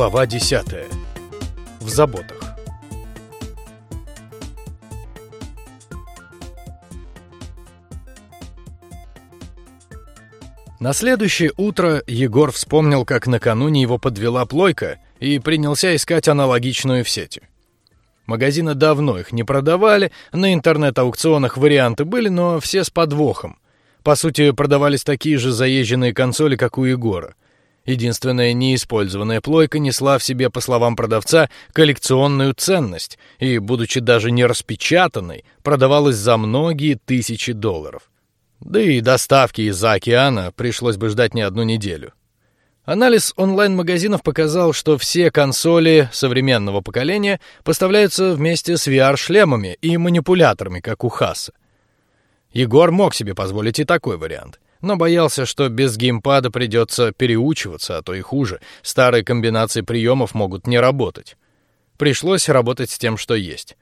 Глава 10. В заботах. На следующее утро Егор вспомнил, как накануне его подвела плойка, и принялся искать аналогичную в сети. Магазины давно их не продавали, на интернет-аукционах варианты были, но все с подвохом. По сути, продавались такие же заезженные консоли, как у Егора. Единственная неиспользованная плойка несла в себе, по словам продавца, коллекционную ценность и, будучи даже не распечатанной, продавалась за многие тысячи долларов. Да и доставки из-за океана пришлось бы ждать не одну неделю. Анализ онлайн-магазинов показал, что все консоли современного поколения поставляются вместе с VR-шлемами и манипуляторами, как у Хаса. Егор мог себе позволить и такой вариант — но боялся, что без геймпада придется переучиваться, а то и хуже. Старые комбинации приемов могут не работать. Пришлось работать с тем, что есть.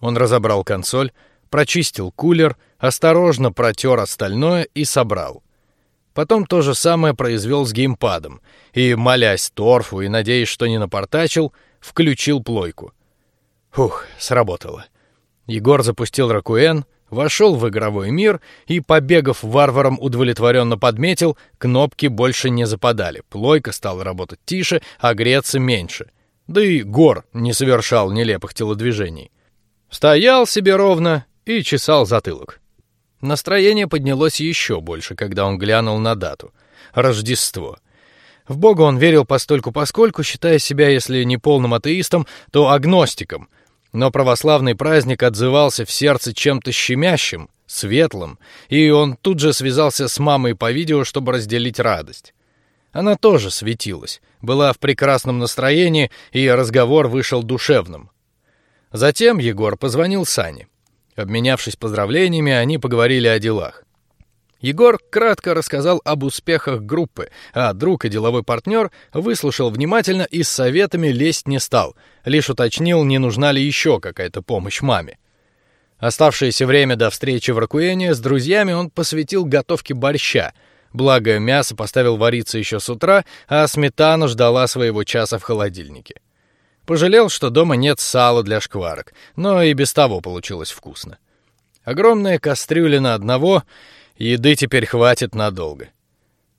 Он разобрал консоль, прочистил кулер, осторожно протер остальное и собрал. Потом то же самое произвел с геймпадом и, молясь торфу и надеясь, что не напортачил, включил плойку. Фух, сработало. Егор запустил Ракуэн, вошел в игровой мир и, побегав варваром, удовлетворенно подметил, кнопки больше не западали, плойка стала работать тише, а греться меньше. Да и Гор не совершал нелепых телодвижений. Стоял себе ровно и чесал затылок. Настроение поднялось еще больше, когда он глянул на дату. Рождество. В Бога он верил постольку поскольку, считая себя, если не полным атеистом, то агностиком — но православный праздник отзывался в сердце чем-то щемящим, светлым, и он тут же связался с мамой по видео, чтобы разделить радость. Она тоже светилась, была в прекрасном настроении, и разговор вышел душевным. Затем Егор позвонил Сане. Обменявшись поздравлениями, они поговорили о делах. Егор кратко рассказал об успехах группы, а друг и деловой партнер выслушал внимательно и с советами лезть не стал, лишь уточнил, не нужна ли еще какая-то помощь маме. Оставшееся время до встречи в Ракуэне с друзьями он посвятил готовке борща. Благо мясо поставил вариться еще с утра, а сметана ждала своего часа в холодильнике. Пожалел, что дома нет сала для шкварок, но и без того получилось вкусно. Огромная кастрюля на одного Еды теперь хватит надолго.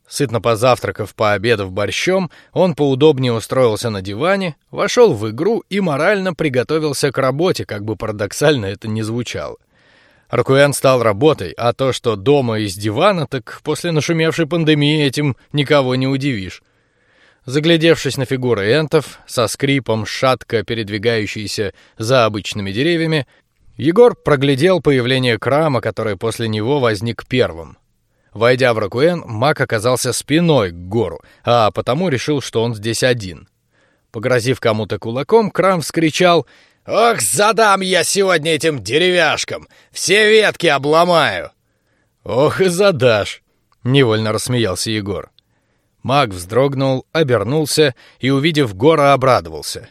Сытно позавтракав, пообедав борщом, он поудобнее устроился на диване, вошел в игру и морально приготовился к работе, как бы парадоксально это ни звучало. Аркуэн стал работой, а то, что дома из дивана, так после нашумевшей пандемии этим никого не удивишь. Заглядевшись на фигуры энтов, со скрипом шатко передвигающиеся за обычными деревьями, Егор проглядел появление Крама, который после него возник первым. Войдя в Ракуэн, Мак оказался спиной к гору, а потому решил, что он здесь один. Погрозив кому-то кулаком, Крам вскричал «Ох, задам я сегодня этим деревяшкам! Все ветки обломаю!» «Ох и задашь!» — невольно рассмеялся Егор. Маг вздрогнул, обернулся и, увидев Гора, обрадовался.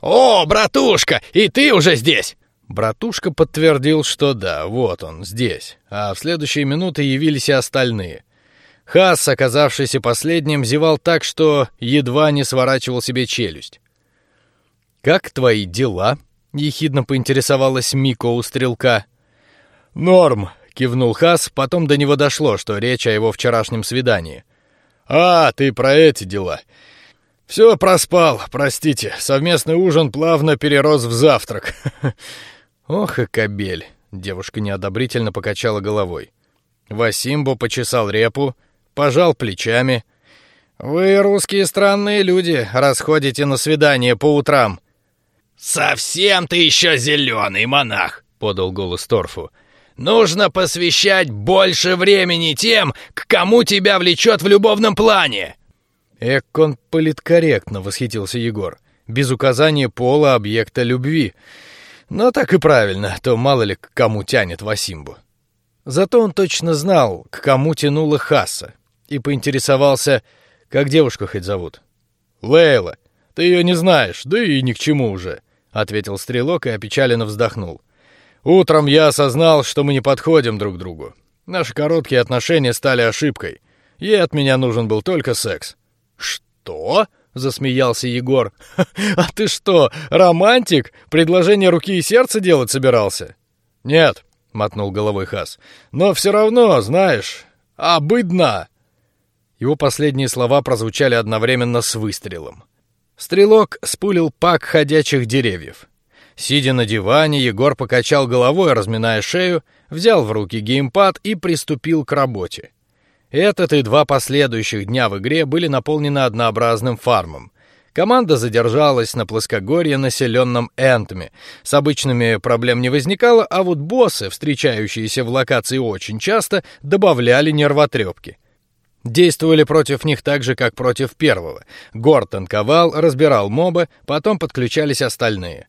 «О, братушка, и ты уже здесь! Братушка подтвердил, что да, вот он, здесь. А в следующие минуты явились и остальные. Хас, оказавшийся последним, зевал так, что едва не сворачивал себе челюсть. «Как твои дела?» — ехидно поинтересовалась Мико у стрелка. «Норм», — кивнул Хас, потом до него дошло, что речь о его вчерашнем свидании. «А, ты про эти дела. Все проспал, простите. Совместный ужин плавно перерос в завтрак. Ох и кобель. Девушка неодобрительно покачала головой. Васимбо почесал репу, пожал плечами. Вы русские странные люди, расходите на свидание по утрам. Совсем ты еще зеленый монах, подал голос Торфу. Нужно посвящать больше времени тем, к кому тебя влечет в любовном плане. Эк, он политкорректно восхитился Егор, без указания пола объекта любви. Но так и правильно, то мало ли к кому тянет Васимбу. Зато он точно знал, к кому тянула Хасса, и поинтересовался, как девушку хоть зовут. Лейла. Ты ее не знаешь, да и ни к чему уже, ответил стрелок и опечаленно вздохнул. Утром я осознал, что мы не подходим друг другу. Наши короткие отношения стали ошибкой. Ей от меня нужен был только секс. Что? Засмеялся Егор. А ты что, романтик? Предложение руки и сердца делать собирался? Нет, мотнул головой Хас. Но все равно, знаешь, обыдно. Его последние слова прозвучали одновременно с выстрелом. Стрелок спулил пак ходячих деревьев. Сидя на диване, Егор покачал головой, разминая шею, взял в руки геймпад и приступил к работе. Этот и два последующих дня в игре были наполнены однообразным фармом. Команда задержалась на плоскогорье, населенном энтами. С обычными проблем не возникало, а вот боссы, встречающиеся в локации очень часто, добавляли нервотрепки. Действовали против них так же, как против первого. Гор танковал, разбирал моба, потом подключались остальные.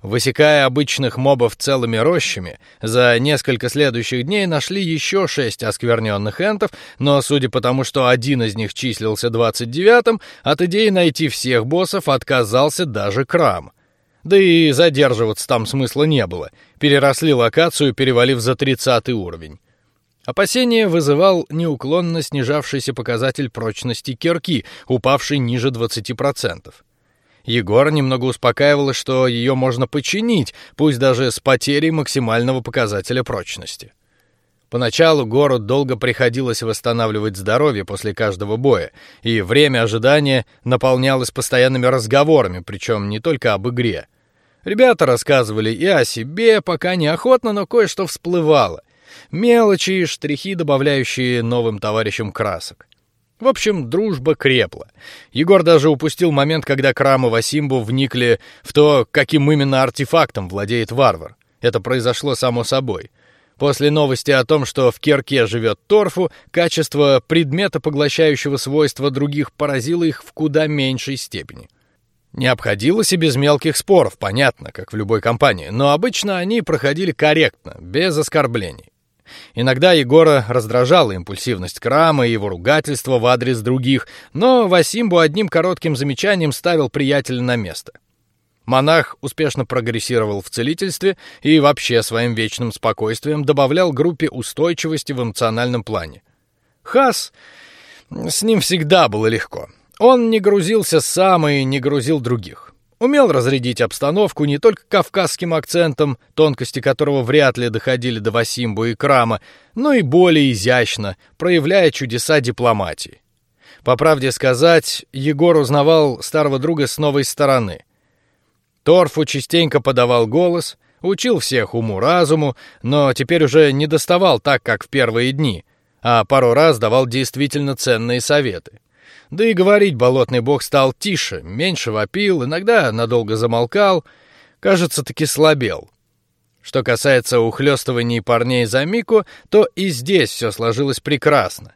Высекая обычных мобов целыми рощами, за несколько следующих дней нашли еще шесть оскверненных энтов, но судя по тому, что один из них числился двадцать девятым, от идеи найти всех боссов отказался даже Крам. Да и задерживаться там смысла не было, переросли локацию, перевалив за 30 уровень. Опасение вызывал неуклонно снижавшийся показатель прочности кирки, упавший ниже 20%. Егора немного успокаивало, что ее можно починить, пусть даже с потерей максимального показателя прочности. Поначалу Гору долго приходилось восстанавливать здоровье после каждого боя, и время ожидания наполнялось постоянными разговорами, причем не только об игре. Ребята рассказывали и о себе, пока неохотно, но кое-что всплывало. Мелочи штрихи, добавляющие новым товарищам красок. В общем, дружба крепла. Егор даже упустил момент, когда Крам и Васимбу вникли в то, каким именно артефактом владеет варвар. Это произошло само собой. После новости о том, что в Керке живет торфу, качество предмета, поглощающего свойства других, поразило их в куда меньшей степени. Не обходилось и без мелких споров, понятно, как в любой компании, но обычно они проходили корректно, без оскорблений. Иногда Егора раздражала импульсивность Крама и его ругательство в адрес других, но Васимбу одним коротким замечанием ставил приятеля на место. Монах успешно прогрессировал в целительстве и вообще своим вечным спокойствием добавлял группе устойчивости в эмоциональном плане. Хас с ним всегда было легко. Он не грузился сам и не грузил других. Умел разрядить обстановку не только кавказским акцентом, тонкости которого вряд ли доходили до Васимбу и Крама, но и более изящно, проявляя чудеса дипломатии. По правде сказать, Егор узнавал старого друга с новой стороны. Торфу частенько подавал голос, учил всех уму-разуму, но теперь уже не доставал так, как в первые дни, а пару раз давал действительно ценные советы. Да и говорить болотный бог стал тише, меньше вопил, иногда надолго замолкал, кажется, таки слабел. Что касается ухлёстываний парней за Мику, то и здесь все сложилось прекрасно.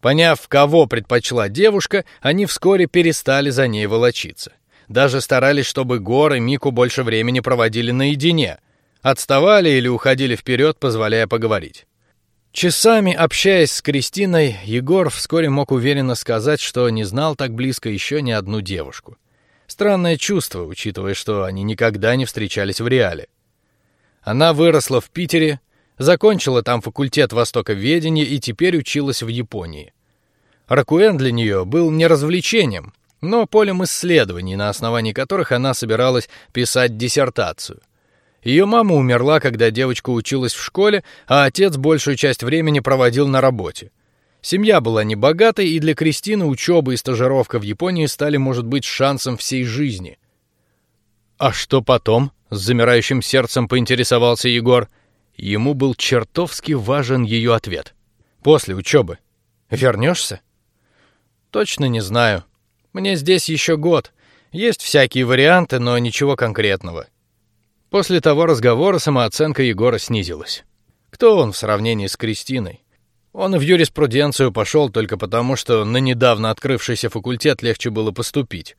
Поняв, кого предпочла девушка, они вскоре перестали за ней волочиться. Даже старались, чтобы Гор и Мику больше времени проводили наедине. Отставали или уходили вперед, позволяя поговорить. Часами общаясь с Кристиной, Егор вскоре мог уверенно сказать, что не знал так близко еще ни одну девушку. Странное чувство, учитывая, что они никогда не встречались в реале. Она выросла в Питере, закончила там факультет востоковедения и теперь училась в Японии. Ракуэн для нее был не развлечением, но полем исследований, на основании которых она собиралась писать диссертацию. Ее мама умерла, когда девочка училась в школе, а отец большую часть времени проводил на работе. Семья была небогатой, и для Кристины учеба и стажировка в Японии стали, может быть, шансом всей жизни. А что потом? С замирающим сердцем поинтересовался Егор. Ему был чертовски важен ее ответ. После учебы вернешься? Точно не знаю. Мне здесь еще год. Есть всякие варианты, но ничего конкретного. После того разговора самооценка Егора снизилась. Кто он в сравнении с Кристиной? Он в юриспруденцию пошел только потому, что на недавно открывшийся факультет легче было поступить.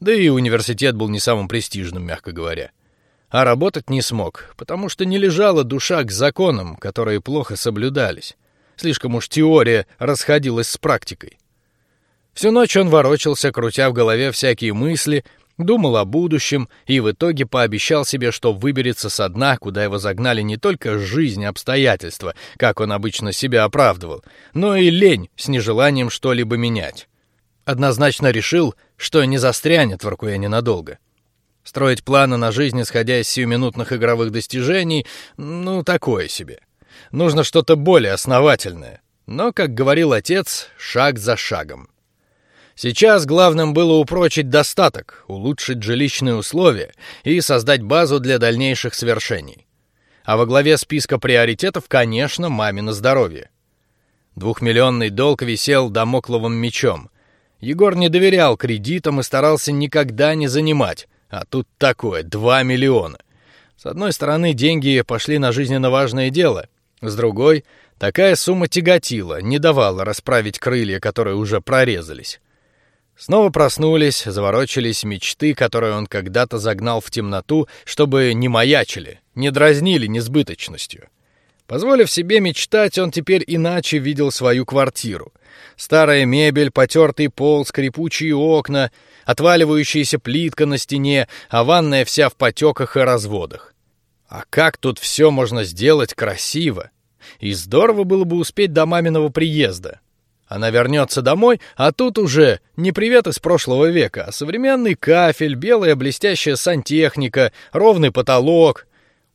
Да и университет был не самым престижным, мягко говоря. А работать не смог, потому что не лежала душа к законам, которые плохо соблюдались. Слишком уж теория расходилась с практикой. Всю ночь он ворочался, крутя в голове всякие мысли, думал о будущем и в итоге пообещал себе, что выберется со дна, куда его загнали не только жизнь и обстоятельства, как он обычно себя оправдывал, но и лень с нежеланием что-либо менять. однозначно решил, что не застрянет в Ракуэне надолго. Строить планы на жизнь, исходя из сиюминутных игровых достижений, ну такое себе. Нужно что-то более основательное. Но, как говорил отец, шаг за шагом. Сейчас главным было упрочить достаток, улучшить жилищные условия и создать базу для дальнейших свершений. А во главе списка приоритетов, конечно, мамино здоровье. Двухмиллионный долг висел домокловым мечом. Егор не доверял кредитам и старался никогда не занимать, а тут такое два миллиона. С одной стороны, деньги пошли на жизненно важное дело, с другой, такая сумма тяготила, не давала расправить крылья, которые уже прорезались. Снова проснулись, заворочились мечты, которые он когда-то загнал в темноту, чтобы не маячили, не дразнили несбыточностью. Позволив себе мечтать, он теперь иначе видел свою квартиру. Старая мебель, потертый пол, скрипучие окна, отваливающаяся плитка на стене, а ванная вся в потеках и разводах. А как тут все можно сделать красиво? И здорово было бы успеть до маминого приезда. Она вернется домой, а тут уже не привет из прошлого века, а современный кафель, белая блестящая сантехника, ровный потолок.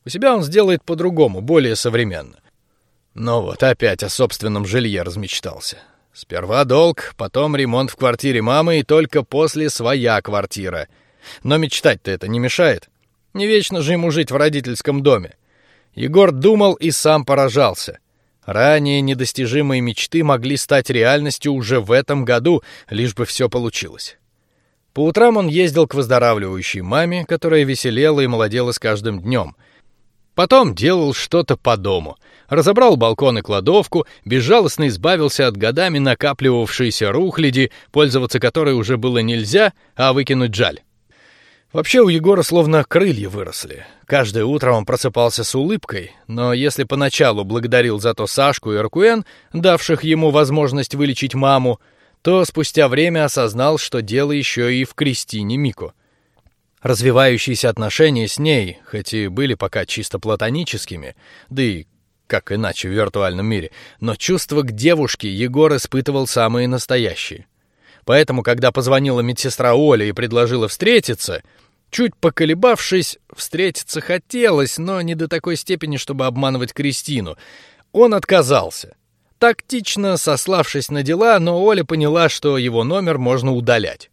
У себя он сделает по-другому, более современно. Но вот опять о собственном жилье размечтался. Сперва долг, потом ремонт в квартире мамы и только после своя квартира. Но мечтать-то это не мешает. Не вечно же ему жить в родительском доме. Егор думал и сам поражался. Ранее недостижимые мечты могли стать реальностью уже в этом году, лишь бы все получилось. По утрам он ездил к выздоравливающей маме, которая веселела и молодела с каждым днем. Потом делал что-то по дому, разобрал балкон и кладовку, безжалостно избавился от годами накапливавшейся рухляди, пользоваться которой уже было нельзя, а выкинуть жаль. Вообще у Егора словно крылья выросли. Каждое утро он просыпался с улыбкой, но если поначалу благодарил за то Сашку и Ракуэн, давших ему возможность вылечить маму, то спустя время осознал, что дело еще и в Кристине Мико. Развивающиеся отношения с ней, хоть и были пока чисто платоническими, да и как иначе в виртуальном мире, но чувства к девушке Егор испытывал самые настоящие. Поэтому, когда позвонила медсестра Оля и предложила встретиться, чуть поколебавшись, встретиться хотелось, но не до такой степени, чтобы обманывать Кристину. Он отказался, тактично сославшись на дела, но Оля поняла, что его номер можно удалять.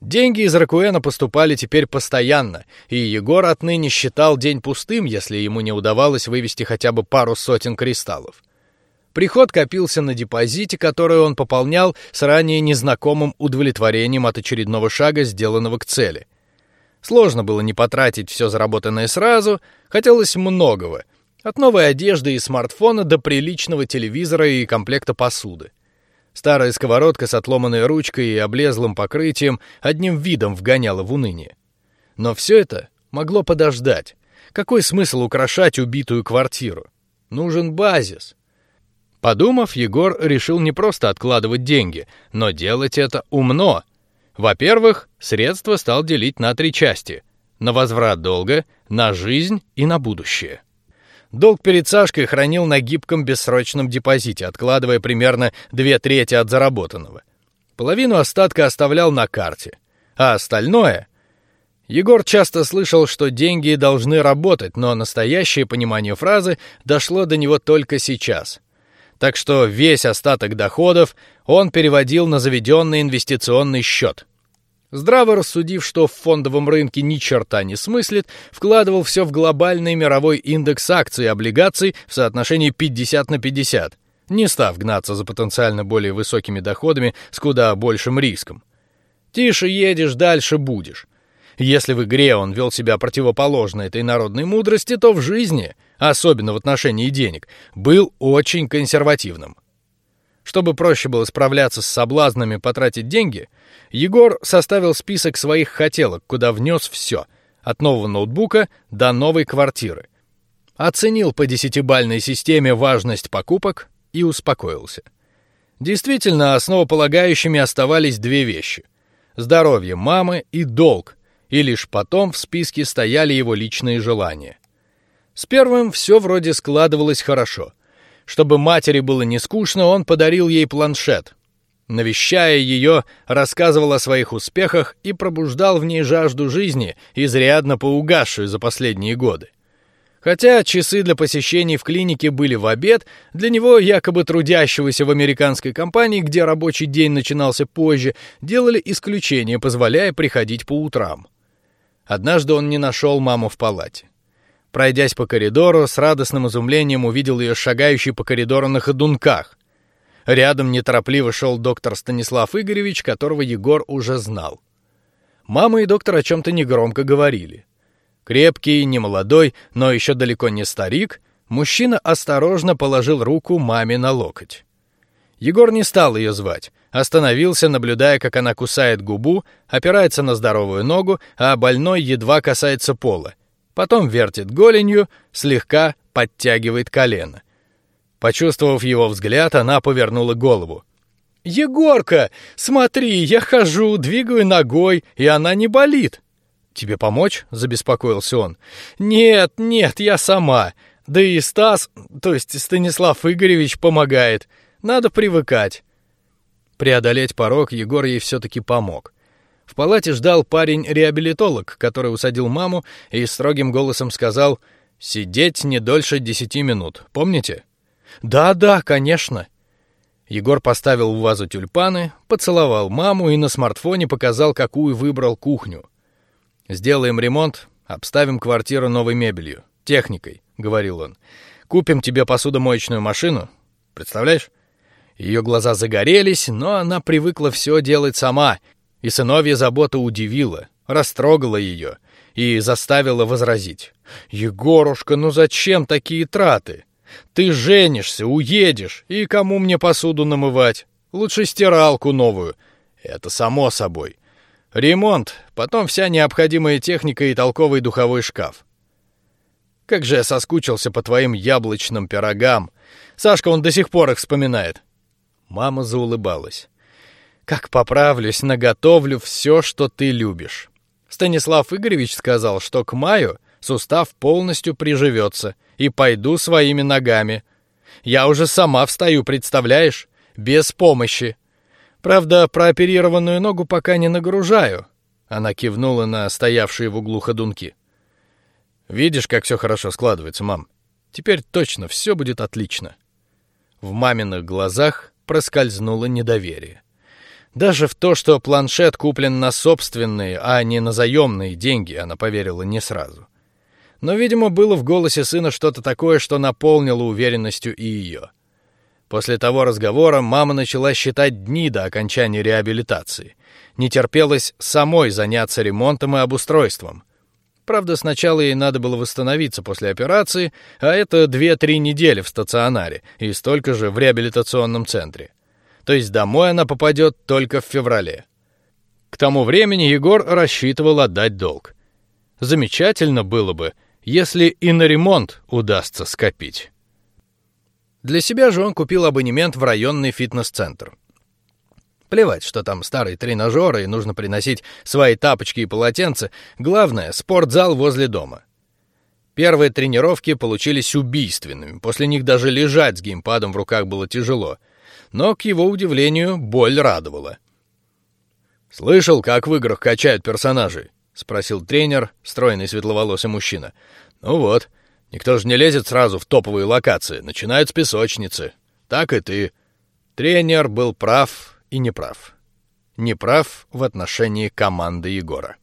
Деньги из Ракуэна поступали теперь постоянно, и Егор отныне считал день пустым, если ему не удавалось вывести хотя бы пару сотен кристаллов. Приход копился на депозите, который он пополнял с ранее незнакомым удовлетворением от очередного шага, сделанного к цели. Сложно было не потратить все заработанное сразу, хотелось многого, от новой одежды и смартфона до приличного телевизора и комплекта посуды. Старая сковородка с отломанной ручкой и облезлым покрытием одним видом вгоняла в уныние. Но все это могло подождать. Какой смысл украшать убитую квартиру? Нужен базис. Подумав, Егор решил не просто откладывать деньги, но делать это умно. Во-первых, средства стал делить на три части: на возврат долга, на жизнь и на будущее. Долг перед Сашкой хранил на гибком бессрочном депозите, откладывая примерно две трети от заработанного. Половину остатка оставлял на карте, а остальное Егор часто слышал, что деньги должны работать, но настоящее понимание фразы дошло до него только сейчас. Так что весь остаток доходов он переводил на заведенный инвестиционный счет. Здраво рассудив, что в фондовом рынке ни черта не смыслит, вкладывал все в глобальный мировой индекс акций и облигаций в соотношении 50 на 50, не став гнаться за потенциально более высокими доходами с куда большим риском. Тише едешь, дальше будешь. Если в игре он вел себя противоположно этой народной мудрости, то в жизни, особенно в отношении денег, был очень консервативным. Чтобы проще было справляться с соблазнами потратить деньги, Егор составил список своих хотелок, куда внес все, от нового ноутбука до новой квартиры. Оценил по десятибальной системе важность покупок и успокоился. Действительно, основополагающими оставались две вещи: здоровье мамы и долг, и лишь потом в списке стояли его личные желания. С первым все вроде складывалось хорошо. Чтобы матери было не скучно, он подарил ей планшет. Навещая ее, рассказывал о своих успехах и пробуждал в ней жажду жизни, изрядно поугасшую за последние годы. Хотя часы для посещений в клинике были в обед, для него, якобы трудящегося в американской компании, где рабочий день начинался позже, делали исключение, позволяя приходить по утрам. Однажды он не нашел маму в палате. Пройдясь по коридору, с радостным изумлением увидел ее шагающей по коридору на ходунках. Рядом неторопливо шел доктор Станислав Игоревич, которого Егор уже знал. Мама и доктор о чем-то негромко говорили. Крепкий, немолодой, но еще далеко не старик, мужчина осторожно положил руку маме на локоть. Егор не стал ее звать, остановился, наблюдая, как она кусает губу, опирается на здоровую ногу, а больной едва касается пола. Потом вертит голенью, слегка подтягивает колено. Почувствовав его взгляд, она повернула голову. Егорка, смотри, я хожу, двигаю ногой, и она не болит. Тебе помочь? забеспокоился он. Нет, нет, я сама. Да и Стас, то есть Станислав Игоревич, помогает. Надо привыкать. Преодолеть порог Егор ей все-таки помог. В палате ждал парень-реабилитолог, который усадил маму и строгим голосом сказал: "Сидеть не дольше десяти минут. Помните?" Да, да, конечно. Егор поставил в вазу тюльпаны, поцеловал маму и на смартфоне показал, какую выбрал кухню. Сделаем ремонт, обставим квартиру новой мебелью, техникой, говорил он. Купим тебе посудомоечную машину, представляешь? Ее глаза загорелись, но она привыкла все делать сама, и сыновья забота удивила, растрогала ее и заставила возразить: Егорушка, ну зачем такие траты? Ты женишься, уедешь, и кому мне посуду намывать? Лучше стиралку новую. Это само собой. Ремонт, потом вся необходимая техника и толковый духовой шкаф. Как же я соскучился по твоим яблочным пирогам. Сашка он до сих пор их вспоминает. Мама заулыбалась. Как поправлюсь, наготовлю все, что ты любишь. Станислав Игоревич сказал, что к маю сустав полностью приживется и пойду своими ногами. Я уже сама встаю, представляешь, без помощи. Правда, прооперированную ногу пока не нагружаю. Она кивнула на стоявшие в углу ходунки. Видишь, как все хорошо складывается, мам. Теперь точно все будет отлично. В маминых глазах проскользнуло недоверие. Даже в то, что планшет куплен на собственные, а не на заемные деньги, она поверила не сразу но, видимо, было в голосе сына что-то такое, что наполнило уверенностью и ее. После того разговора мама начала считать дни до окончания реабилитации. Не терпелось самой заняться ремонтом и обустройством. Правда, сначала ей надо было восстановиться после операции, а это две-три недели в стационаре и столько же в реабилитационном центре. То есть домой она попадет только в феврале. К тому времени Егор рассчитывал отдать долг. Замечательно было бы, если и на ремонт удастся скопить. Для себя же он купил абонемент в районный фитнес-центр. Плевать, что там старые тренажеры и нужно приносить свои тапочки и полотенца. Главное спортзал возле дома. Первые тренировки получились убийственными. После них даже лежать с геймпадом в руках было тяжело. Но к его удивлению боль радовала. Слышал, как в играх качают персонажей спросил тренер, стройный светловолосый мужчина. Ну вот, никто же не лезет сразу в топовые локации, начинают с песочницы. Так и ты. Тренер был прав и неправ. Неправ в отношении команды Егора.